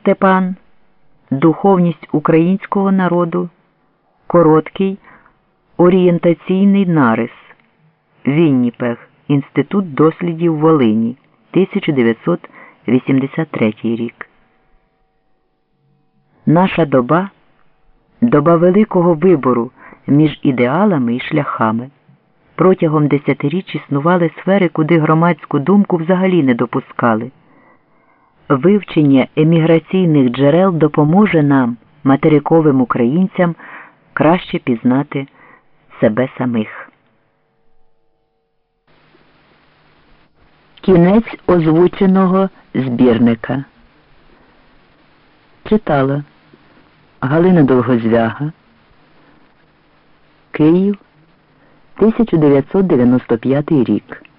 Степан, Духовність українського народу, Короткий, Орієнтаційний нарис, Вінніпег, Інститут дослідів Волині, 1983 рік. Наша доба доба великого вибору між ідеалами і шляхами. Протягом десятиріч існували сфери, куди громадську думку взагалі не допускали. Вивчення еміграційних джерел допоможе нам, материковим українцям, краще пізнати себе самих. Кінець озвученого збірника. Читала Галина Довгозвяга. Київ 1995 рік